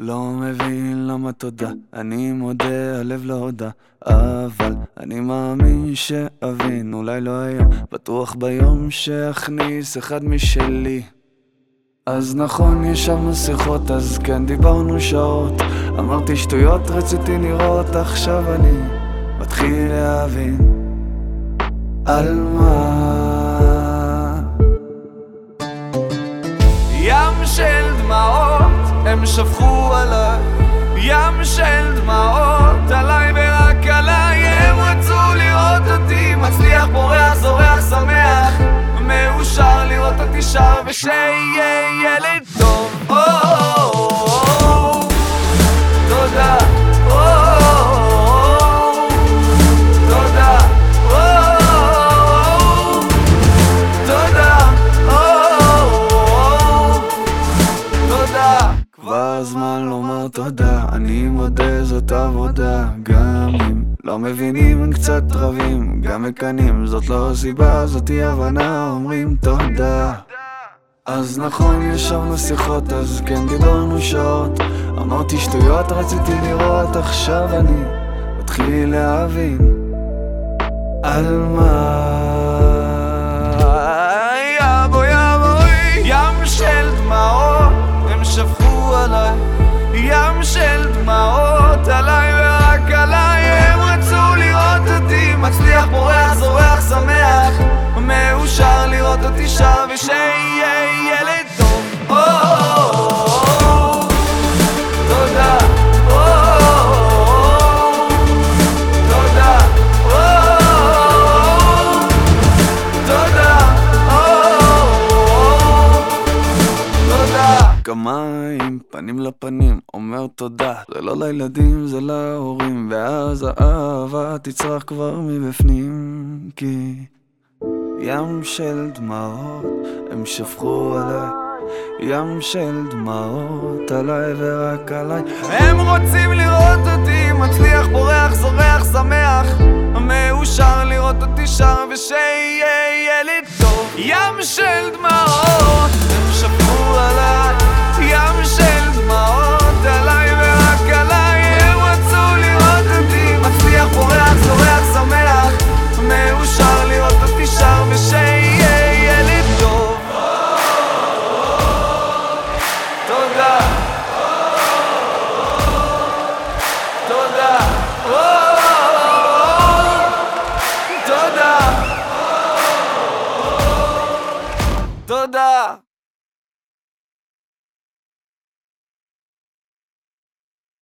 לא מבין למה תודה, אני מודה, הלב לא הודה. אבל אני מאמין שאבין, אולי לא היום, בטוח ביום שאכניס אחד משלי. אז נכון, ישבנו שיחות, אז כן דיברנו שעות. אמרתי שטויות, רציתי לראות, עכשיו אני מתחיל להבין. על מה? ים של דמעות הם שפכו עליי ים של דמעות עליי ורק עליי הם רצו לראות אותי מצליח, בורח, זורח, שמח. מאושר לראות אותי שר ושיהיה ילד טוב. זמן תודה, אני מודה זאת עבודה. גם אם לא מבינים קצת רבים, גם מקנאים זאת לא סיבה, זאת אי הבנה, אומרים תודה. אז נכון ישבנו שיחות, אז כן דיברנו שעות. אמרתי שטויות רציתי לראות, עכשיו אני מתחיל להבין. על מה כמים, פנים לפנים, אומר תודה. זה לא לילדים, זה להורים ואז האהבה תצרח כבר מבפנים כי ים של דמעות הם שפכו עליי. ים של דמעות עליי ורק עליי. הם רוצים לראות אותי מצליח, בורח, זורח, שמח. מאושר לראות אותי שר ושיהיה ילד טוב. ים של דמעות הם שפכו עליי תודה תודה